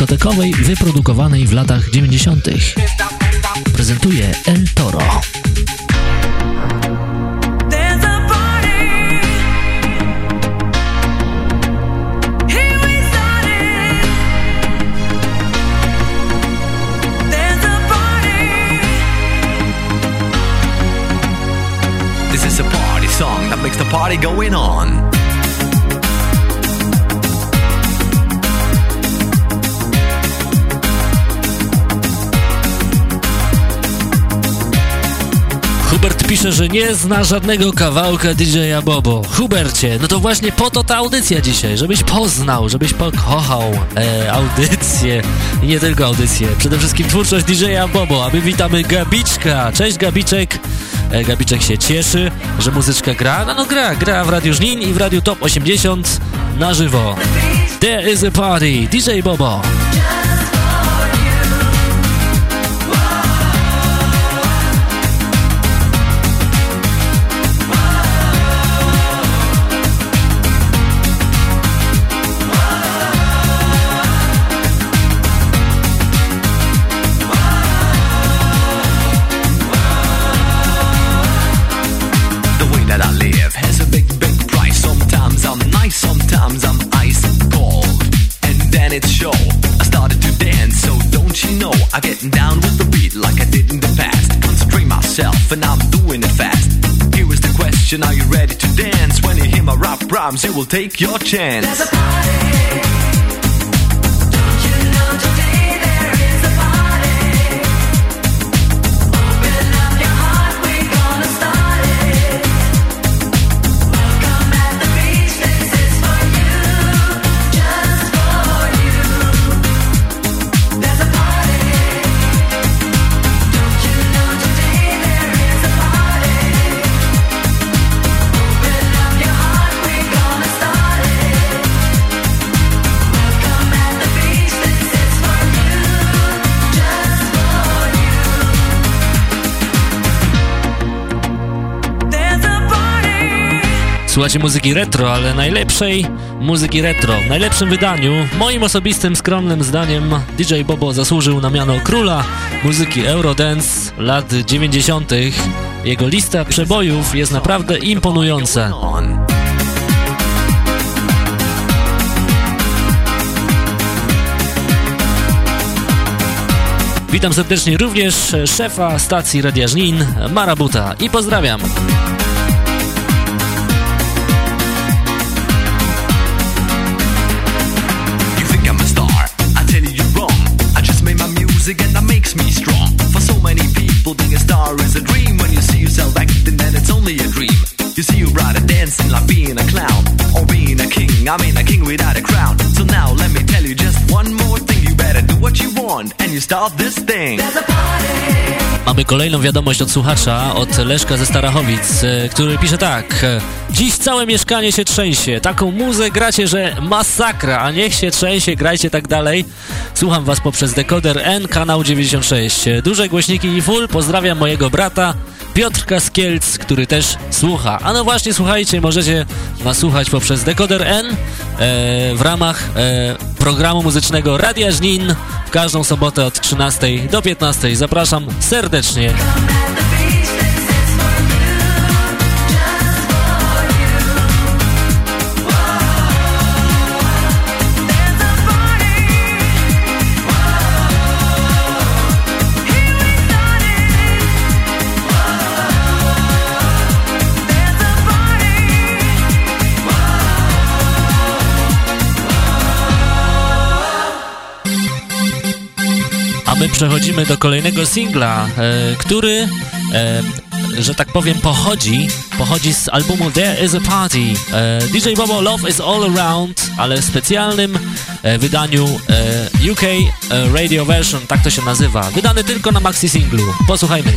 dyskotekowej wyprodukowanej w latach 90. Prezentuje El Toro. song that makes the party going on. Pisze, że nie zna żadnego kawałka DJ-a Bobo. Hubercie, no to właśnie po to ta audycja dzisiaj, żebyś poznał, żebyś pokochał e, audycję i nie tylko audycję, przede wszystkim twórczość DJ-a Bobo, a my witamy Gabiczka. Cześć Gabiczek. E, Gabiczek się cieszy, że muzyczka gra. No, no gra, gra w Radiu Żnin i w Radiu Top 80 na żywo. There is a party, DJ Bobo. And I'm doing it fast. Here is the question, are you ready to dance? When you hear my rap rhymes, you will take your chance. There's a party. Słuchacie muzyki retro, ale najlepszej muzyki retro. W najlepszym wydaniu, moim osobistym, skromnym zdaniem, DJ Bobo zasłużył na miano króla muzyki Eurodance lat 90. Jego lista przebojów jest naprawdę imponująca. Witam serdecznie również szefa stacji Radia Żnin, Marabuta i pozdrawiam. Without a crown. So now let me tell you just one more thing. You better do what you want and you start this thing. There's a party. Mamy kolejną wiadomość od słuchacza, od Leszka ze Starachowic, e, który pisze tak. Dziś całe mieszkanie się trzęsie. Taką muzę gracie, że masakra, a niech się trzęsie, grajcie tak dalej. Słucham was poprzez dekoder N, kanał 96. Duże głośniki i full. Pozdrawiam mojego brata Piotrka z Kielc, który też słucha. A no właśnie, słuchajcie, możecie nas słuchać poprzez dekoder N e, w ramach e, programu muzycznego Radia Żnin w każdą sobotę od 13 do 15. Zapraszam serdecznie. My przechodzimy do kolejnego singla, e, który, e, że tak powiem, pochodzi, pochodzi z albumu There Is A Party. E, DJ Bobo Love Is All Around, ale w specjalnym e, wydaniu e, UK e, Radio Version, tak to się nazywa. Wydany tylko na maxi singlu. Posłuchajmy.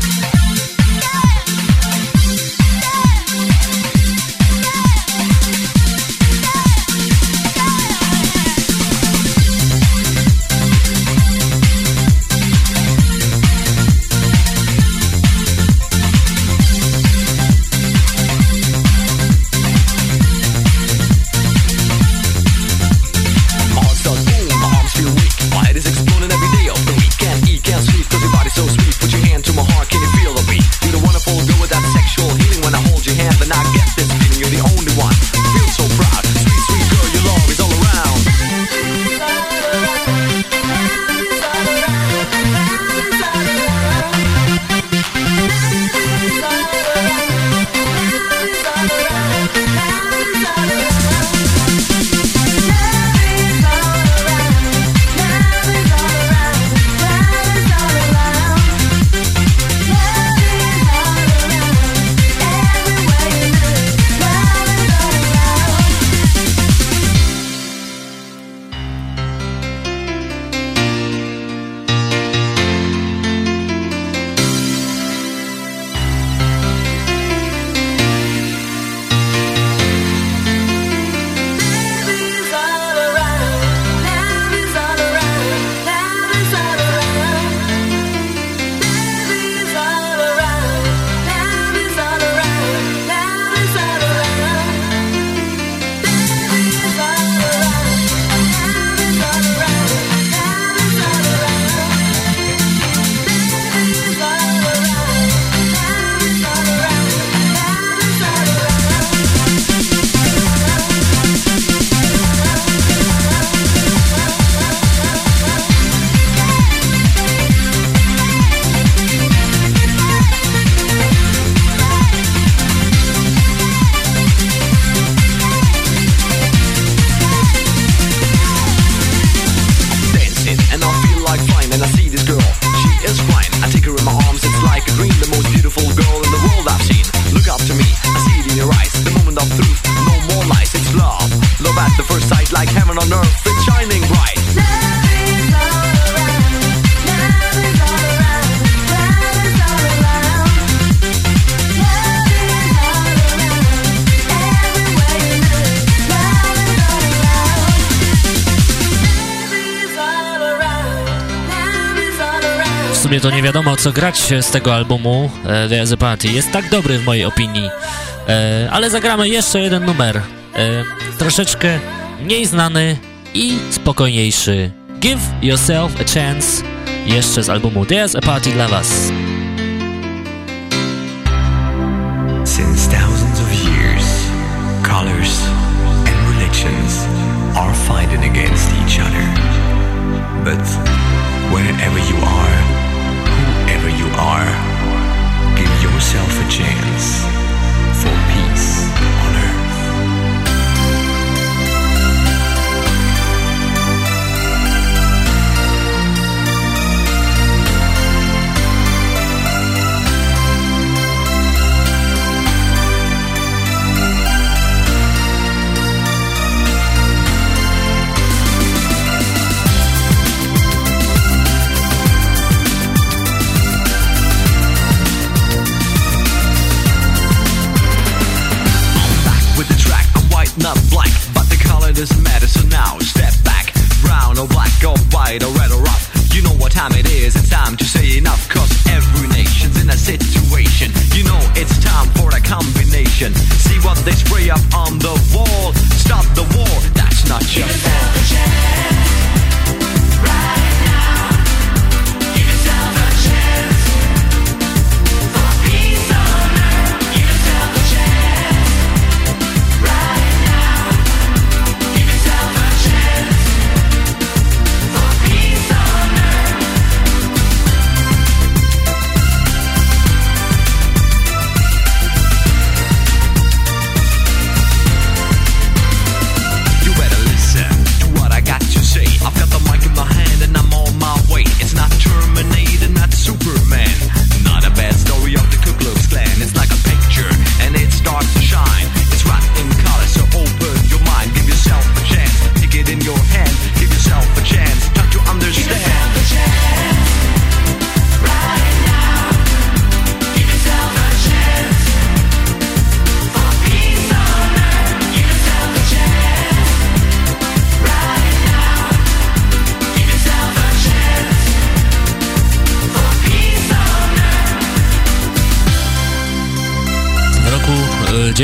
Wiadomo co grać z tego albumu e, The Party. Jest tak dobry w mojej opinii. E, ale zagramy jeszcze jeden numer. E, troszeczkę mniej znany i spokojniejszy. Give Yourself a Chance. Jeszcze z albumu There's a Party dla Was. Since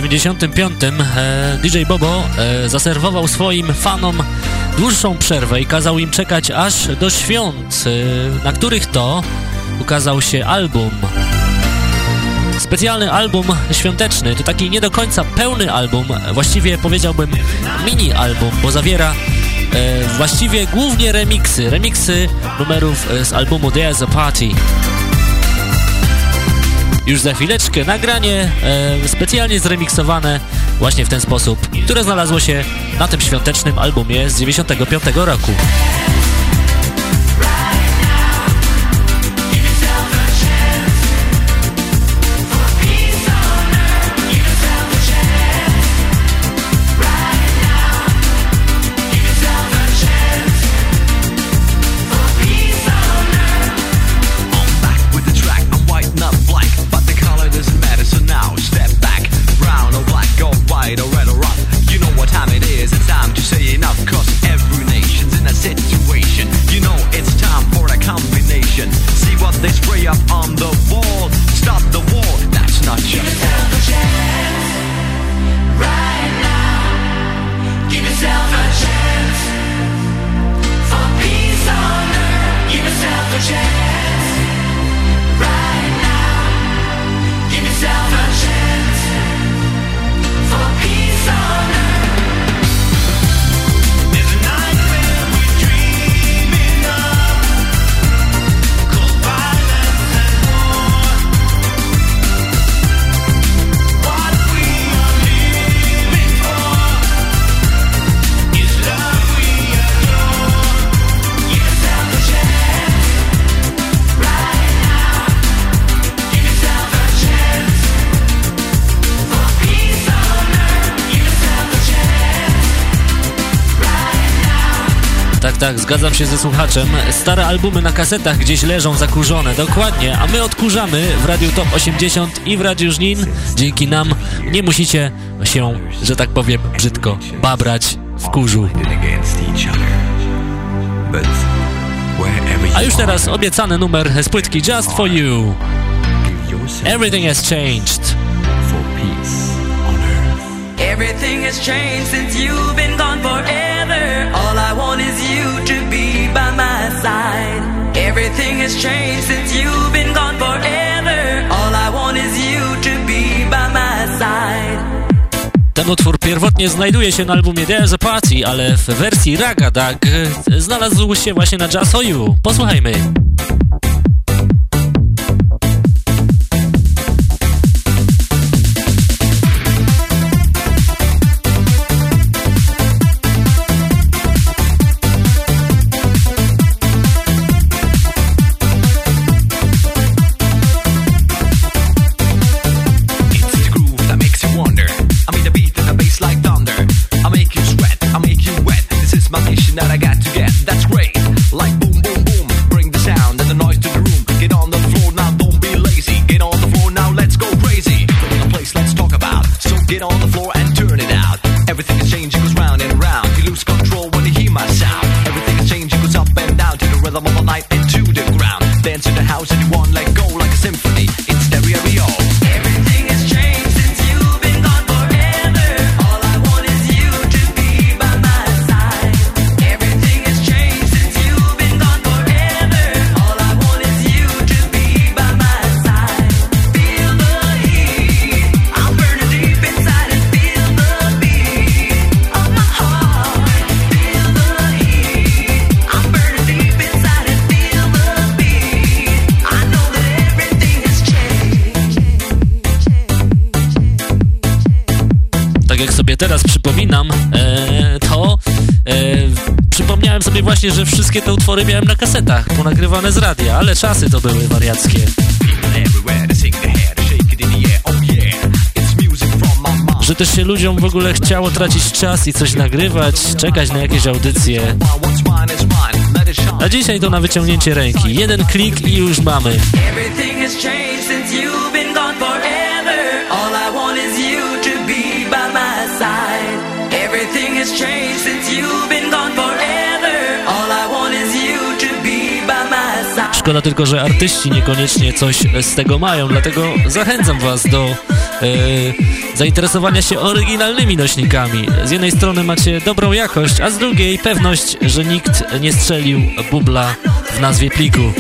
95 e, DJ Bobo e, zaserwował swoim fanom dłuższą przerwę i kazał im czekać aż do świąt, e, na których to ukazał się album. Specjalny album świąteczny, to taki nie do końca pełny album, właściwie powiedziałbym mini album, bo zawiera właściwie głównie remiksy, remiksy numerów z albumu There's a Party. Już za chwileczkę nagranie e, specjalnie zremiksowane właśnie w ten sposób, które znalazło się na tym świątecznym albumie z 95 roku. up on the tak, zgadzam się ze słuchaczem. Stare albumy na kasetach gdzieś leżą zakurzone, dokładnie, a my odkurzamy w Radiu Top 80 i w Radiu Żnin. Dzięki nam nie musicie się, że tak powiem, brzydko babrać w kurzu. A już teraz obiecany numer z płytki Just For You. Everything has changed. Everything has changed since you've been gone forever. To be by my side. Everything has changed since you've been gone forever. All I want is you to be by my side. Ten utwór pierwotnie znajduje się na albumie There's Party, ale w wersji Raga Dag znalazł się właśnie na Just For You. Posłuchajmy. Że wszystkie te utwory miałem na kasetach, ponagrywane z radia, ale czasy to były wariackie. Że też się ludziom w ogóle chciało tracić czas i coś nagrywać, czekać na jakieś audycje. A dzisiaj to na wyciągnięcie ręki. Jeden klik i już mamy. Everything has changed since you've been Szkoda tylko, że artyści niekoniecznie coś z tego mają, dlatego zachęcam Was do e, zainteresowania się oryginalnymi nośnikami. Z jednej strony macie dobrą jakość, a z drugiej pewność, że nikt nie strzelił bubla w nazwie pliku.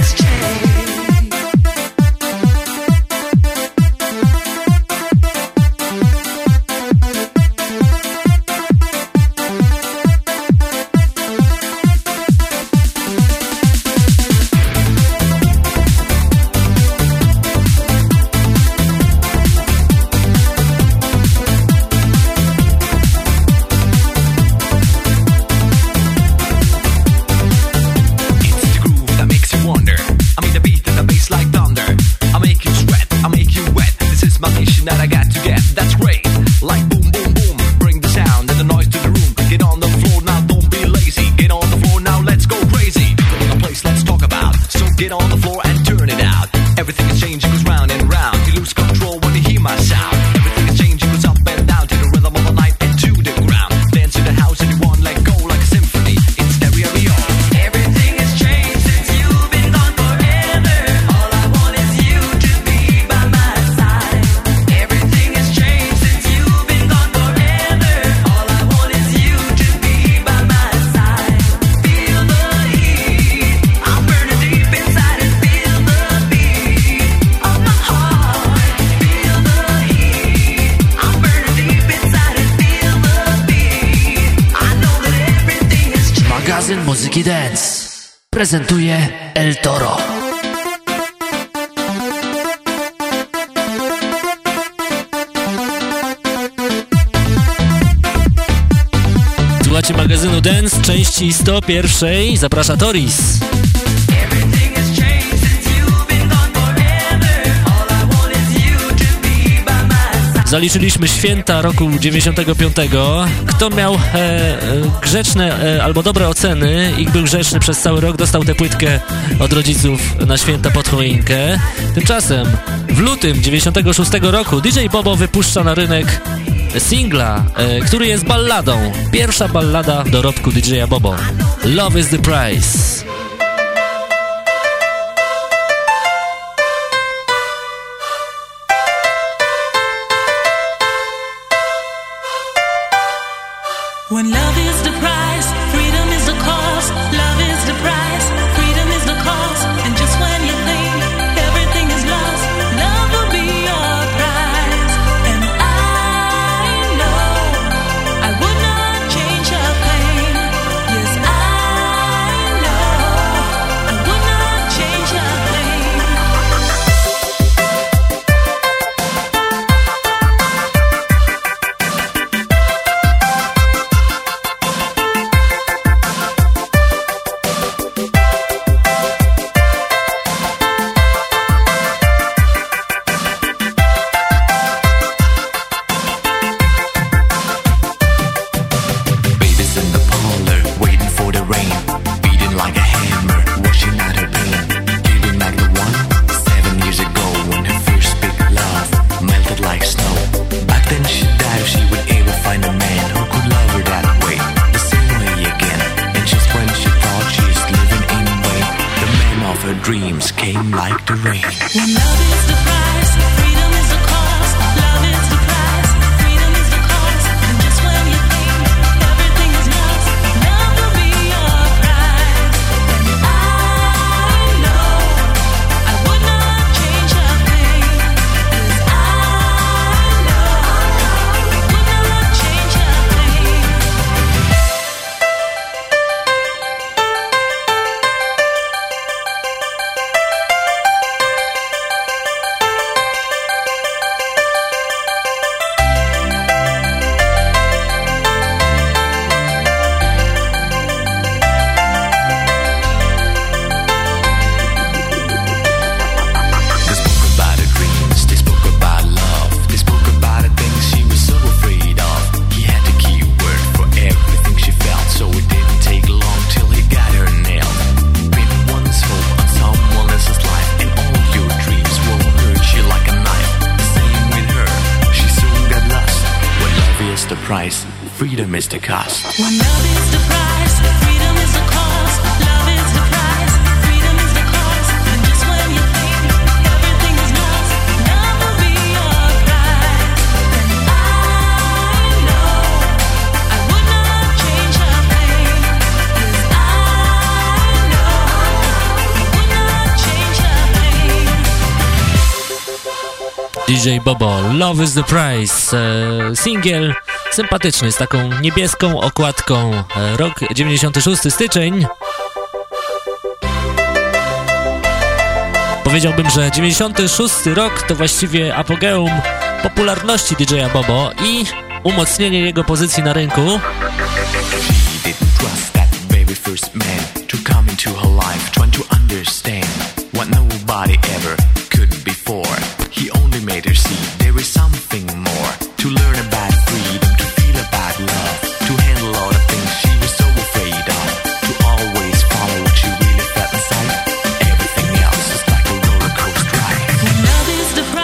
Prezentuje El Toro. Słuchacie magazynu Dance części 101. Zaprasza Toris. Zaliczyliśmy święta roku 95. Kto miał e, e, grzeczne e, albo dobre oceny i był grzeczny przez cały rok, dostał tę płytkę od rodziców na święta pod choinkę. Tymczasem w lutym 96 roku DJ Bobo wypuszcza na rynek singla, e, który jest balladą. Pierwsza ballada dorobku DJ Bobo. Love is the price. Like the rain. Love is the Price, e, singiel sympatyczny z taką niebieską okładką, e, rok 96 styczeń. Powiedziałbym, że 96 rok to właściwie apogeum popularności DJ-a Bobo i umocnienie jego pozycji na rynku. What nobody ever could before.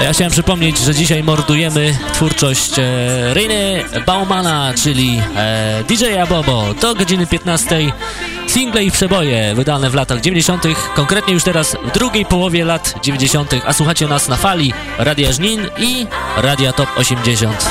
Ja chciałem przypomnieć, że dzisiaj mordujemy twórczość e, Reiny Baumana, czyli e, DJ-a Bobo. Do godziny 15 single i przeboje wydane w latach 90., konkretnie już teraz w drugiej połowie lat 90., a słuchacie nas na fali Radia Żnin i Radia Top 80.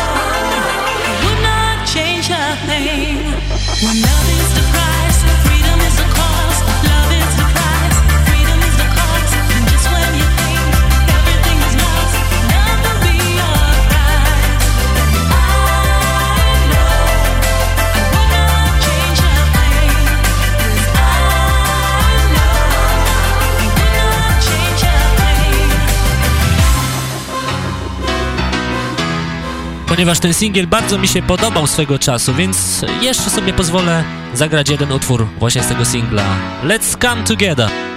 Ponieważ ten singiel bardzo mi się podobał swego czasu, więc jeszcze sobie pozwolę zagrać jeden utwór właśnie z tego singla. Let's Come Together.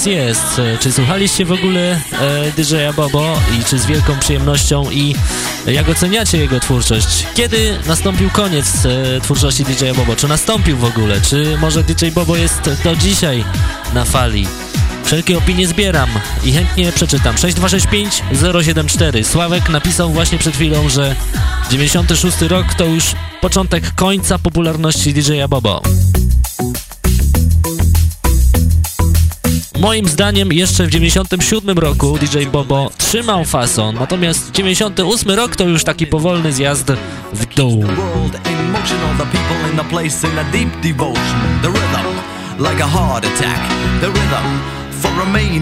Was jest? Czy słuchaliście w ogóle e, DJ-a Bobo i czy z wielką przyjemnością i jak oceniacie jego twórczość? Kiedy nastąpił koniec e, twórczości DJ-a Bobo? Czy nastąpił w ogóle? Czy może DJ Bobo jest do dzisiaj na fali? Wszelkie opinie zbieram i chętnie przeczytam. 6265 074. Sławek napisał właśnie przed chwilą, że 96 rok to już początek końca popularności DJ-a Bobo. Moim zdaniem jeszcze w 97 roku DJ Bobo trzymał fason, natomiast 98 rok to już taki powolny zjazd w dół.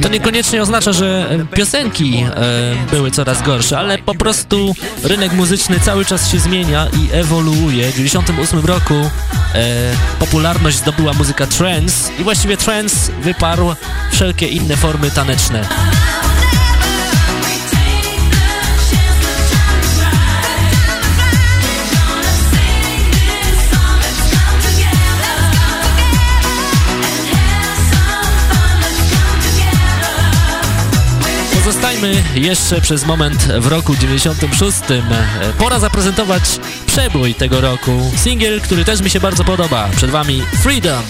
To niekoniecznie oznacza, że piosenki e, były coraz gorsze, ale po prostu rynek muzyczny cały czas się zmienia i ewoluuje. W 98 roku e, popularność zdobyła muzyka trance i właściwie trance wyparł wszelkie inne formy taneczne. Pozostajmy jeszcze przez moment w roku 96. E, Pora zaprezentować przebój tego roku. Singiel, który też mi się bardzo podoba. Przed wami Freedom.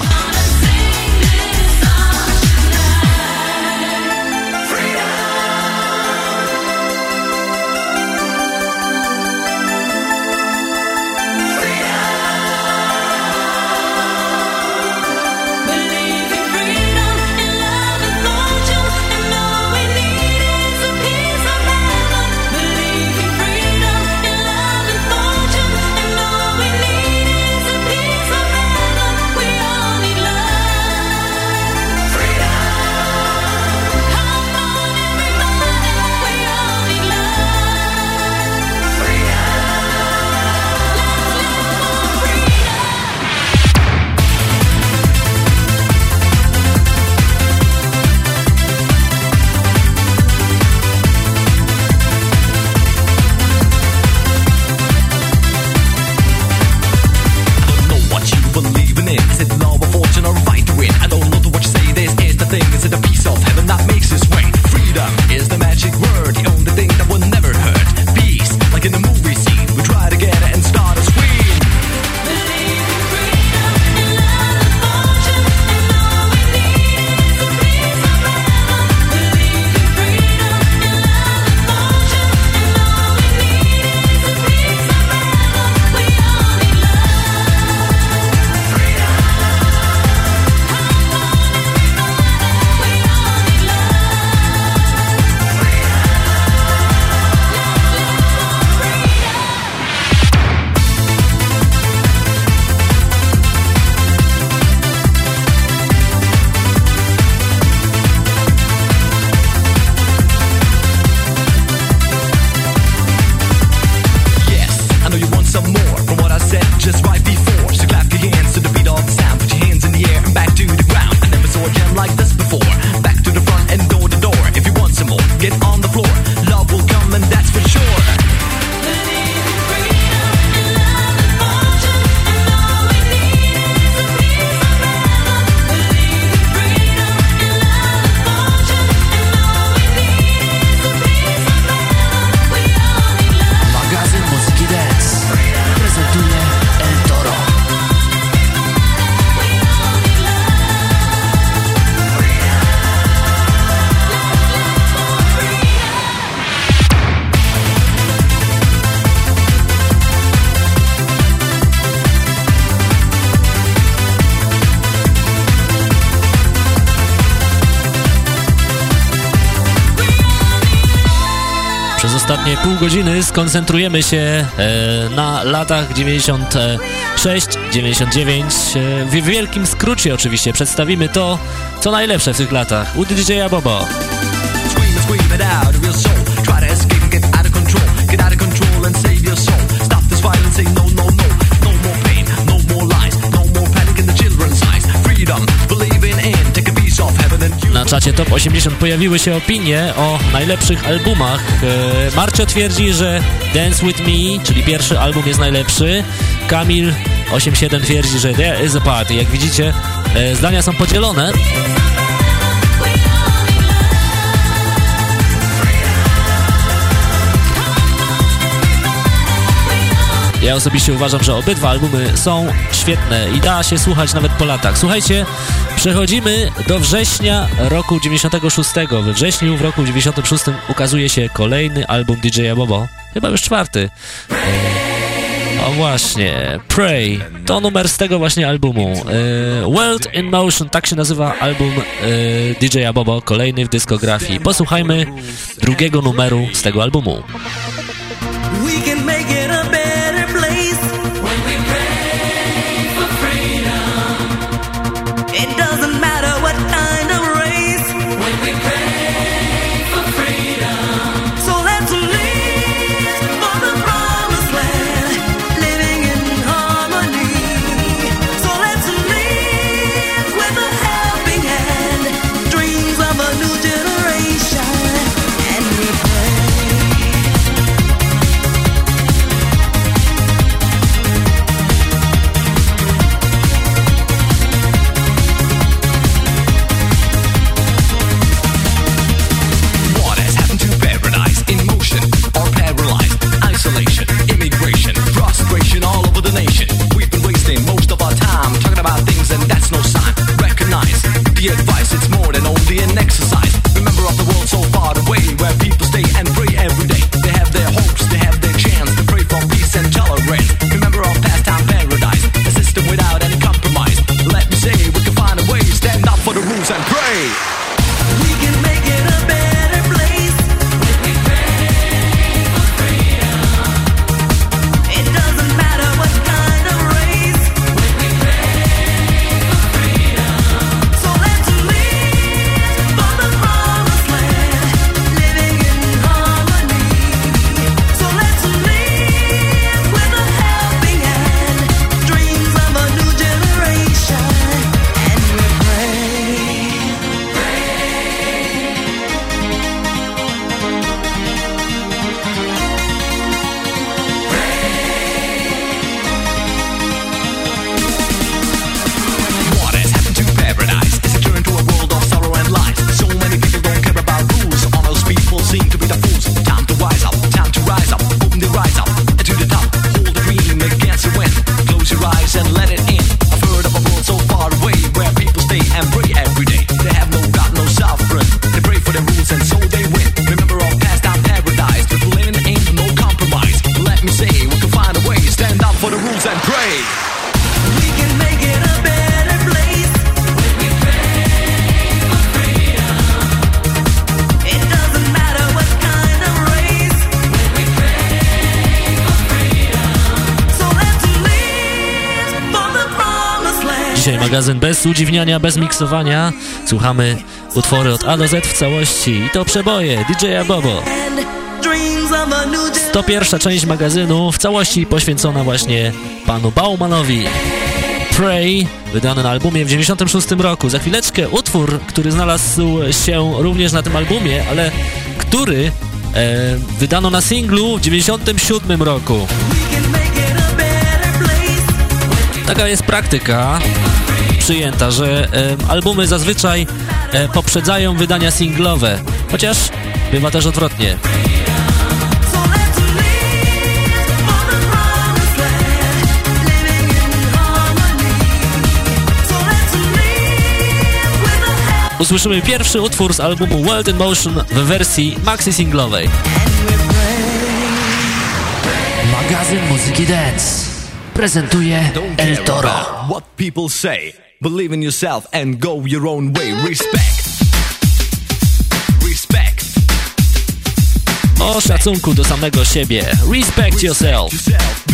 Godziny skoncentrujemy się e, na latach 96, 99. E, w wielkim skrócie oczywiście przedstawimy to, co najlepsze w tych latach u DJ-a Bobo. Top 80 pojawiły się opinie o najlepszych albumach. E, Marcio twierdzi, że Dance With Me, czyli pierwszy album jest najlepszy. Kamil 87 twierdzi, że There Is A Party. Jak widzicie, e, zdania są podzielone. Ja osobiście uważam, że obydwa albumy są świetne i da się słuchać nawet po latach. Słuchajcie, przechodzimy do września roku 96. We wrześniu w roku 96 ukazuje się kolejny album DJ Bobo. Chyba już czwarty. O właśnie, Pray, to numer z tego właśnie albumu. E, World in Motion, tak się nazywa album e, DJ Bobo, kolejny w dyskografii. Posłuchajmy drugiego numeru z tego albumu. Magazyn bez udziwniania, bez miksowania. Słuchamy utwory od A do Z w całości i to przeboje DJ-a Bobo. 101 część magazynu w całości poświęcona właśnie panu Baumanowi. Pray, wydany na albumie w 96 roku. Za chwileczkę utwór, który znalazł się również na tym albumie, ale który e, wydano na singlu w 97 roku. Taka jest praktyka przyjęta, że e, albumy zazwyczaj e, poprzedzają wydania singlowe, chociaż bywa też odwrotnie. Usłyszymy pierwszy utwór z albumu World in Motion w wersji maxi singlowej. Magazyn muzyki dance prezentuje El Toro. What people say. Believe in yourself and go your own way. Respect. Respect. o szacunku do samego siebie. Respect yourself.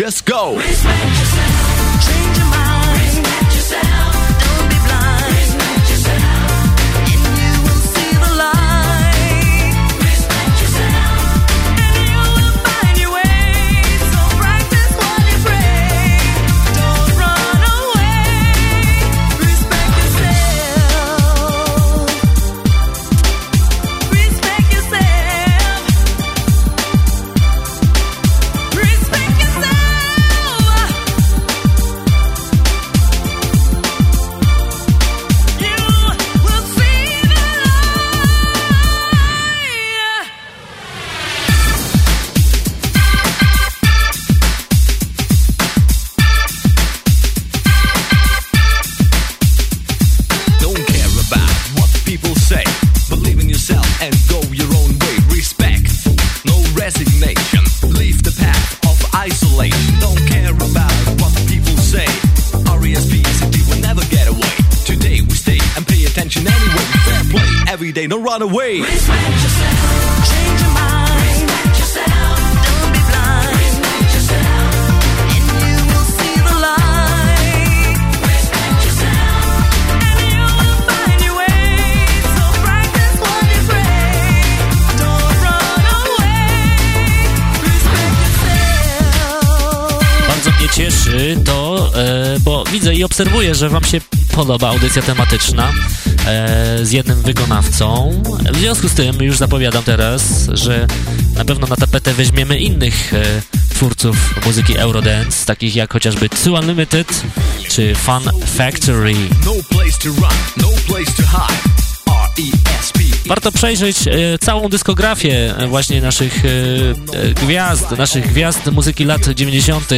Just go. Że wam się podoba audycja tematyczna e, z jednym wykonawcą. W związku z tym już zapowiadam teraz, że na pewno na tapetę weźmiemy innych e, twórców muzyki Eurodance, takich jak chociażby Two Unlimited czy Fun Factory. Warto przejrzeć e, całą dyskografię e, właśnie naszych e, e, gwiazd, naszych gwiazd muzyki lat 90.,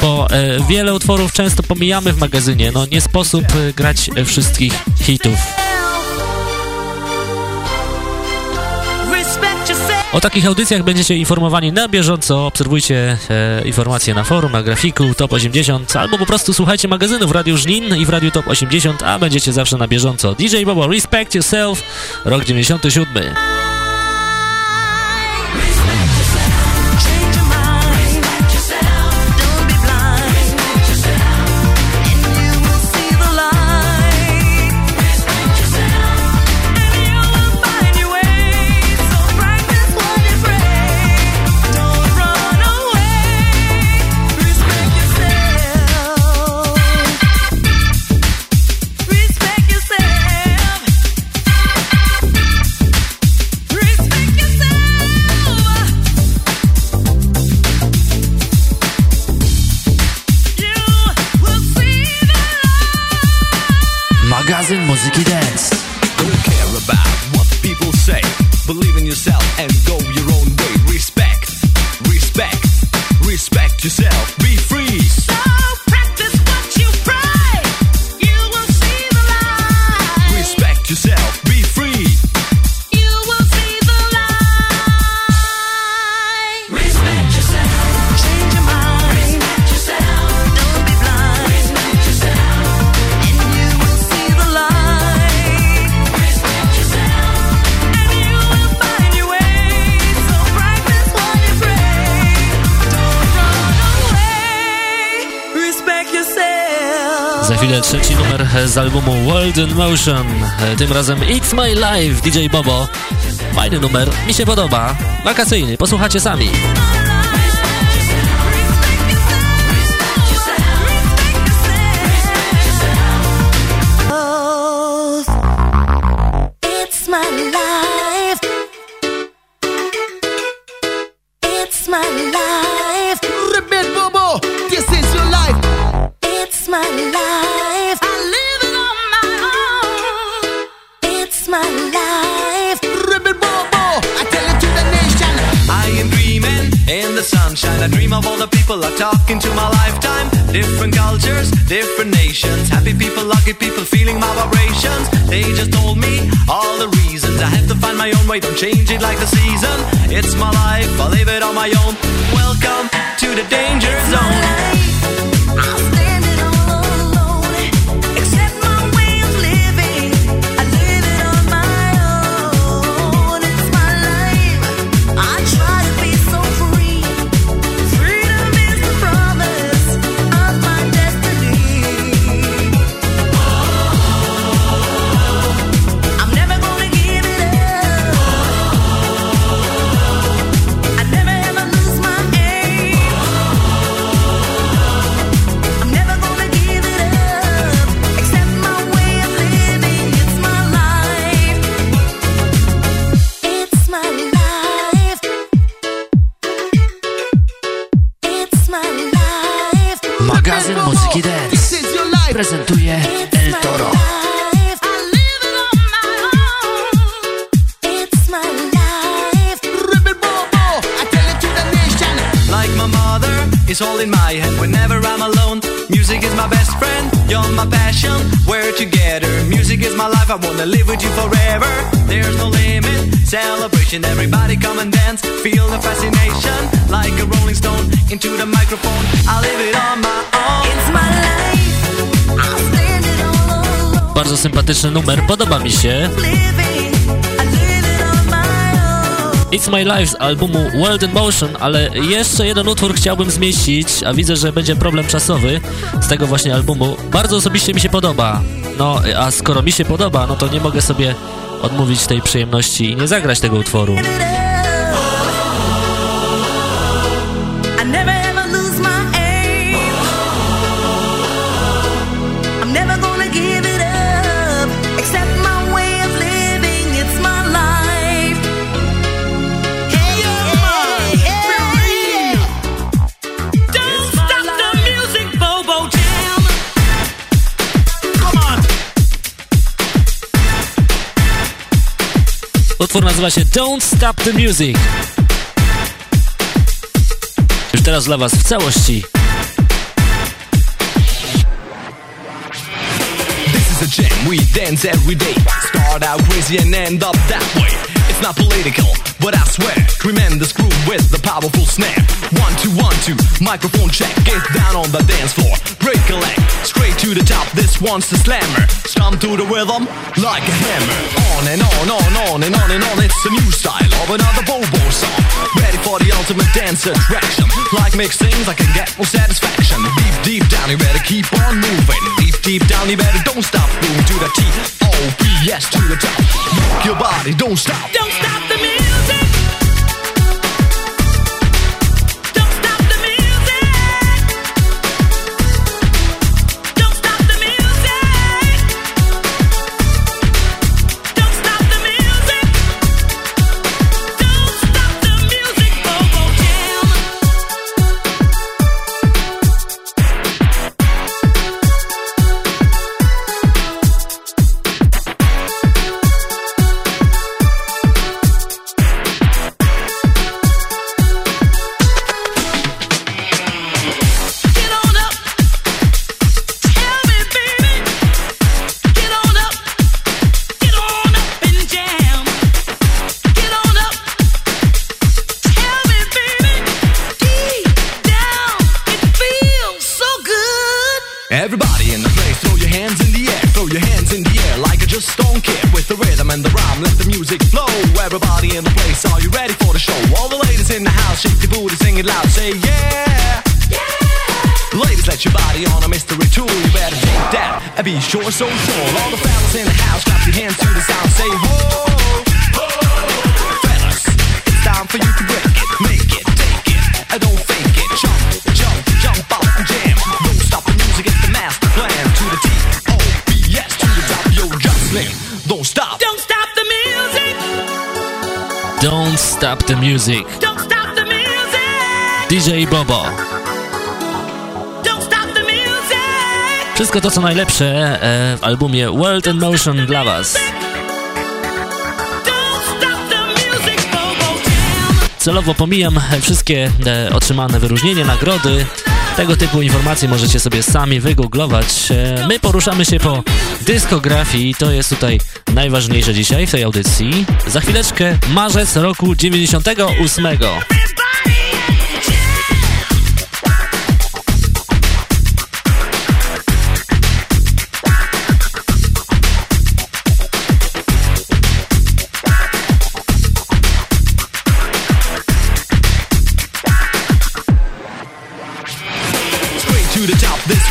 bo e, wiele utworów często pomijamy w magazynie. No nie sposób e, grać wszystkich hitów. O takich audycjach będziecie informowani na bieżąco. Obserwujcie e, informacje na forum, na grafiku Top 80, albo po prostu słuchajcie magazynu w Radiu Żnin i w Radiu Top 80, a będziecie zawsze na bieżąco. DJ Bobo, Respect Yourself, rok 97. in Motion. Tym razem It's My Life DJ Bobo. Fajny numer, mi się podoba. Wakacyjny, posłuchacie sami. The people I talk into my lifetime. Different cultures, different nations. Happy people, lucky people, feeling my vibrations. They just told me all the reasons. I have to find my own way, don't change it like the season. It's my life, I live it on my own. Welcome to the danger zone. I wanna live with you forever. There's no limit. Celebration, everybody come and dance. Feel the fascination, like a rolling stone into the microphone. I live it on my own. It's my life. I'll stand it all alone. Bardzo sympatyczny numer, podoba mi się. It's My Life z albumu World in Motion, ale jeszcze jeden utwór chciałbym zmieścić, a widzę, że będzie problem czasowy z tego właśnie albumu. Bardzo osobiście mi się podoba. No, a skoro mi się podoba, no to nie mogę sobie odmówić tej przyjemności i nie zagrać tego utworu. Utwór nazywa się Don't Stop the Music. Już teraz dla Was w całości. This is a jam, we dance every day. Start out crazy and end up that way. It's not political, but I swear, tremendous groove with the powerful snare. One, two, one, two, microphone check, get down on the dance floor. Break a leg, straight to the top, this one's the slammer. Stomp to the rhythm, like a hammer. On and on, on, on and on and on, it's a new style of another Bobo song. Ready for the ultimate dance attraction. Like mix things, I can get more satisfaction. Deep, deep down, you better keep on moving. Deep, deep down, you better don't stop, moving to the T. O, B, S to the top. Rock your body, don't stop. Don't stop co najlepsze e, w albumie World in Motion dla Was. Celowo pomijam wszystkie e, otrzymane wyróżnienia, nagrody. Tego typu informacje możecie sobie sami wygooglować. E, my poruszamy się po dyskografii i to jest tutaj najważniejsze dzisiaj w tej audycji. Za chwileczkę marzec roku 98.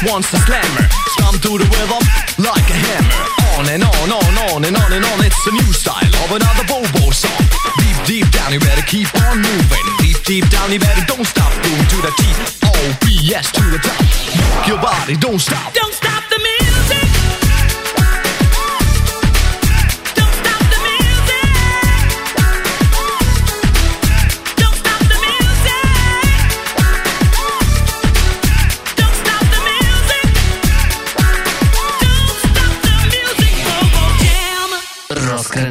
wants to slammer. Slam to the rhythm like a hammer. On and on, on, on and on and on. It's a new style of another Bobo song. Deep, deep down, you better keep on moving. Deep, deep down, you better don't stop. Boom to the T O B S to the top. Move your body, don't stop. Don't stop the music.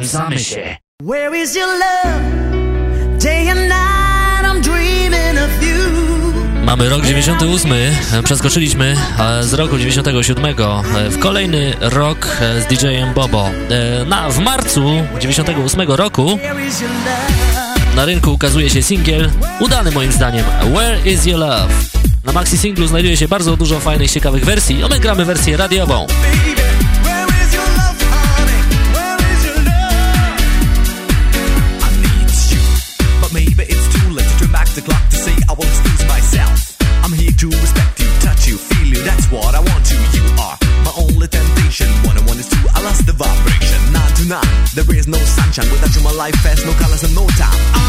Się. Where is your love? Day and night I'm dreaming of you. Mamy rok 98, przeskoczyliśmy z roku 97 e, w kolejny rok e, z DJ-em Bobo. E, na, w marcu 98 roku na rynku ukazuje się singiel, udany moim zdaniem, Where is your love? Na maxi singlu znajduje się bardzo dużo fajnych, ciekawych wersji, a my gramy wersję radiową. Nah, there is no sunshine without you, my life fast, no colors and no time. I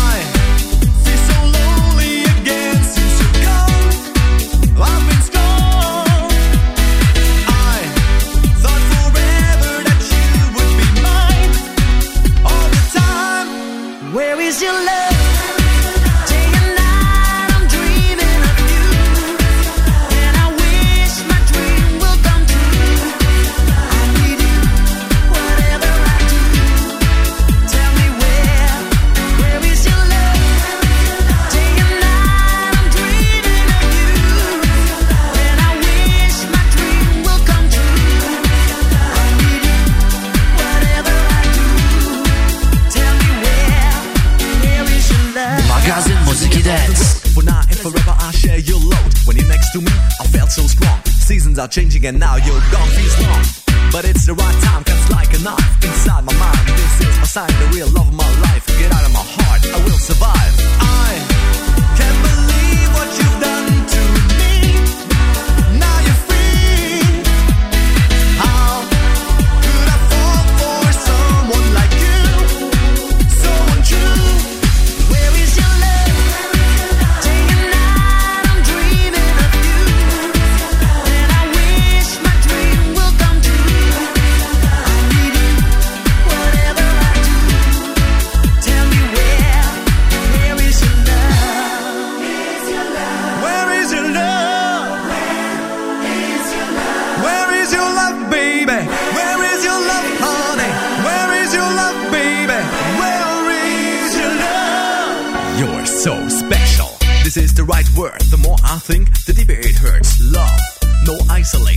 And now you're gone.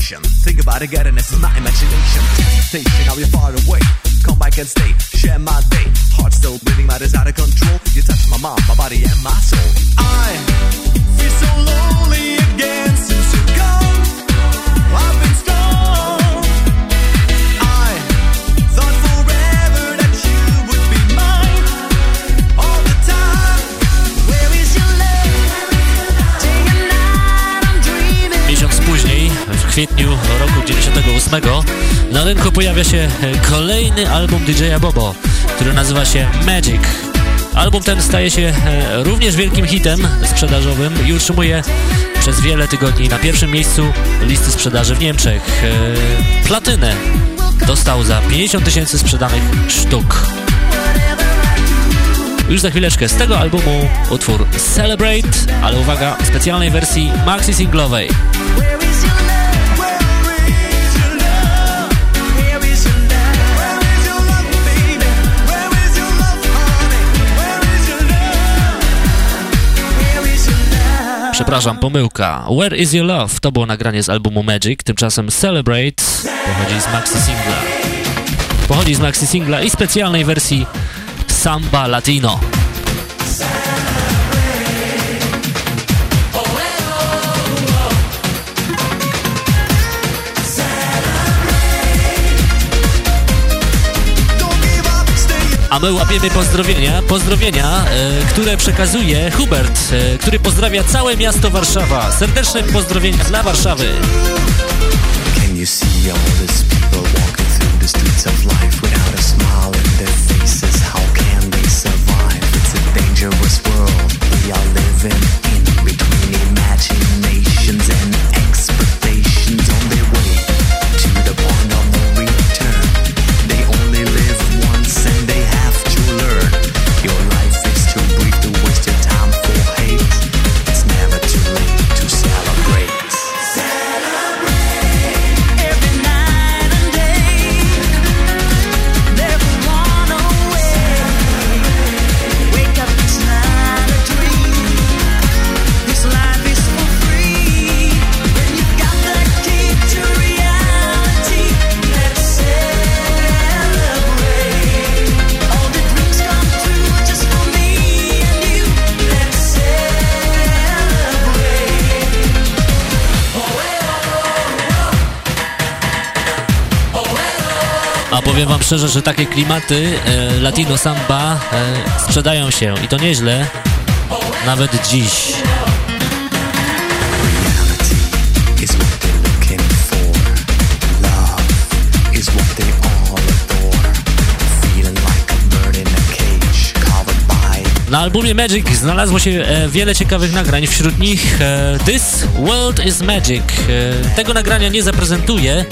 sensation. Think about it again, it's my imagination. Station, now you're far away. Come back and stay, share my day. Heart still beating, my out of control. You touch my mind, my body, and my soul. I feel so lonely. 2008 na rynku pojawia się e, kolejny album DJ-a Bobo, który nazywa się Magic. Album ten staje się e, również wielkim hitem sprzedażowym i utrzymuje przez wiele tygodni na pierwszym miejscu listy sprzedaży w Niemczech. E, platynę dostał za 50 tysięcy sprzedanych sztuk. Już za chwileczkę z tego albumu utwór Celebrate, ale uwaga, specjalnej wersji maxi singlowej. Przepraszam, pomyłka. Where is your love? To było nagranie z albumu Magic, tymczasem Celebrate pochodzi z maxi singla. Pochodzi z maxi singla i specjalnej wersji Samba Latino. A my łapiemy pozdrowienia, pozdrowienia, e, które przekazuje Hubert, e, który pozdrawia całe miasto Warszawa. Serdeczne pozdrowienia dla Warszawy. Szczerze, że takie klimaty e, Latino Samba e, sprzedają się i to nieźle, nawet dziś. Na albumie Magic znalazło się e, wiele ciekawych nagrań, wśród nich e, This World is Magic. E, tego nagrania nie zaprezentuję,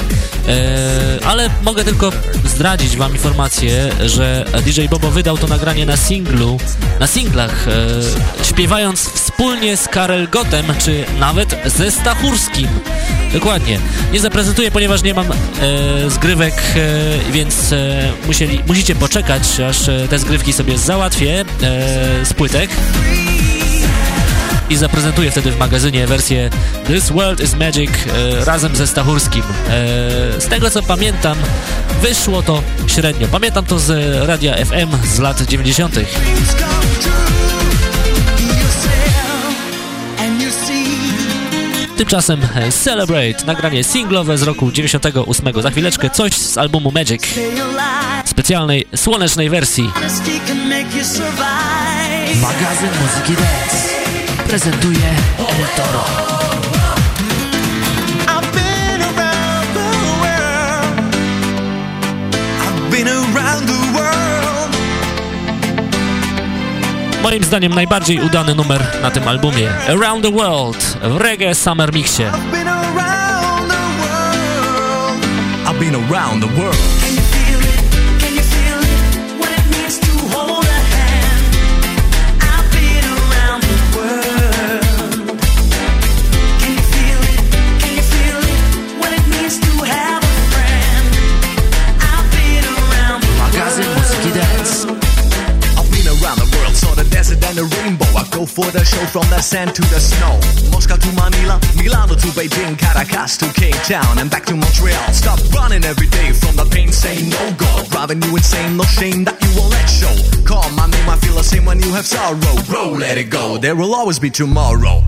e, ale mogę tylko zdradzić wam informację, że DJ Bobo wydał to nagranie na singlu, na singlach, e, śpiewając wspólnie z Karel Gotem, czy nawet ze Stachurskim. Dokładnie. Nie zaprezentuję, ponieważ nie mam e, zgrywek, e, więc e, musieli, musicie poczekać, aż e, te zgrywki sobie załatwię e, z płytek. I zaprezentuję wtedy w magazynie wersję This World is Magic e, razem ze Stachurskim. E, z tego co pamiętam, wyszło to średnio. Pamiętam to z radia FM z lat 90. dreams come true. Yourself and you see. Tymczasem e, Celebrate, nagranie singlowe z roku 98. Za chwileczkę coś z albumu Magic, specjalnej słonecznej wersji. Magazyn Muzyki Dance prezentuje El Toro. I've been around the world. I've been around the world. Moim zdaniem najbardziej udany numer na tym albumie. Around the World w reggae summer mixie. I've been around the world. For the show from the sand to the snow. Moscow to Manila, Milano to Beijing, Caracas to Cape Town, and back to Montreal. Stop running every day from the pain, say no go. Driving you insane, no shame that you won't let show. Call my name, I feel the same when you have sorrow. Bro, let it go, there will always be tomorrow.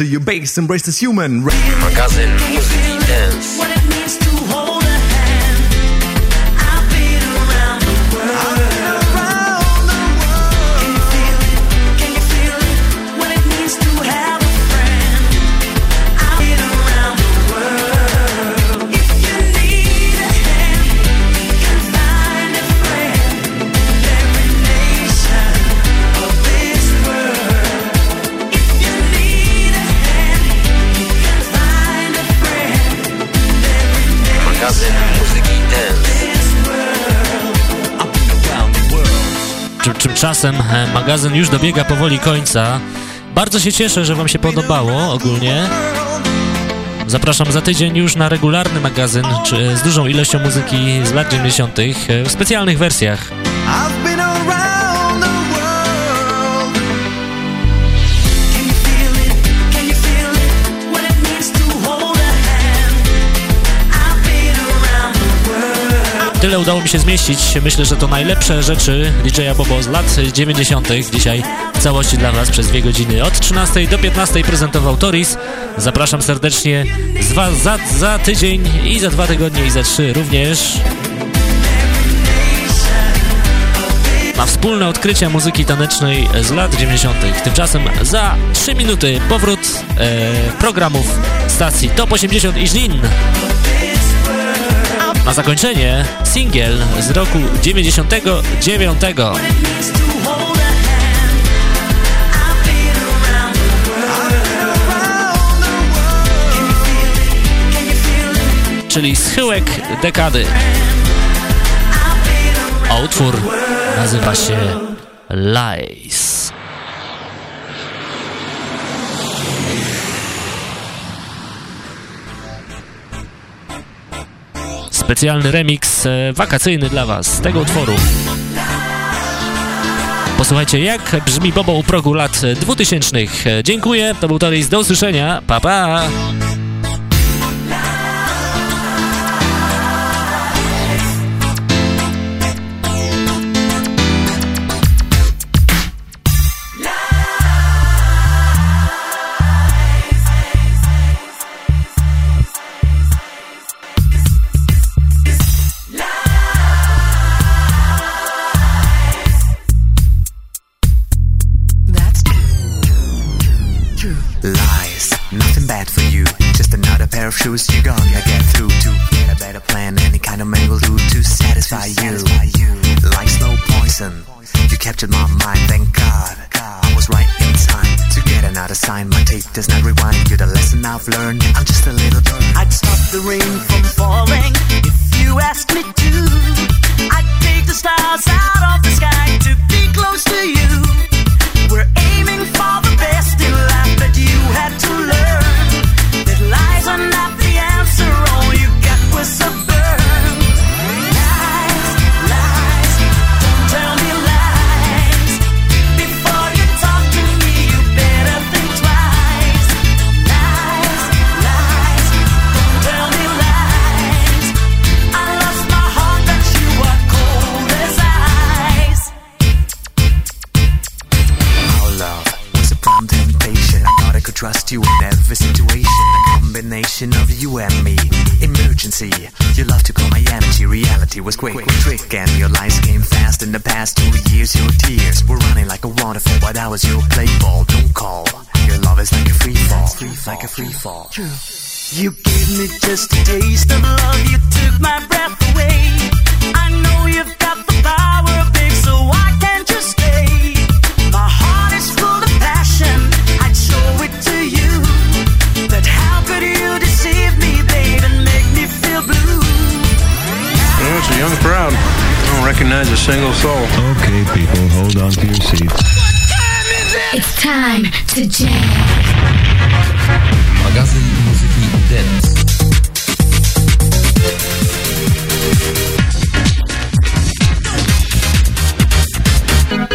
To your base, embrace this human. Magazyn muzyki dance. Tymczasem e, magazyn już dobiega powoli końca. Bardzo się cieszę, że Wam się podobało ogólnie. Zapraszam za tydzień już na regularny magazyn z dużą ilością muzyki z lat 90. e, w specjalnych wersjach. Tyle udało mi się zmieścić. Myślę, że to najlepsze rzeczy DJ-a Bobo z lat 90. dzisiaj w całości dla Was przez dwie godziny. Od 13 do 15 prezentował Toris. Zapraszam serdecznie z was za, za tydzień i za dwa tygodnie i za trzy również. Na wspólne odkrycie muzyki tanecznej z lat 90. Tymczasem za 3 minuty powrót e, programów stacji Top 80 i Żnin. Na zakończenie singiel z roku 99. What it means to hold a hand. I've been around the world. Can you feel it? Can you feel it? czyli schyłek dekady. A utwór nazywa się Lies. Specjalny remix e, wakacyjny dla Was z tego utworu. Posłuchajcie, jak brzmi Bobo u progu lat 2000. E, Dziękuję, to był Toris, do usłyszenia, pa pa! Another pair of shoes you're gonna get through to get a better plan. Any kind of man will do to satisfy you. Like slow poison, you captured my mind. Thank God, I was right in time to get another sign. My tape does not rewind. You're the lesson I've learned. I'm just a little bird. I'd stop the rain from falling if you asked me to. I'd take the stars out But I was your play ball. Don't call. Your love is like a free fall. free Like a free fall. You gave me just a taste of love, you took my breath away. I know you've got the power, babe, so why can't you stay? My heart is full of passion, I'd show it to you. But how could you deceive me, babe, and make me feel blue? Well, it's a young crowd. I don't recognize a single soul. Okay, people, hold on to your seats. It's time to jam. Magazyn muzyki dance.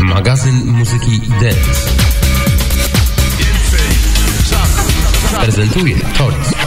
Magazyn muzyki dance. Prezentuje Toris.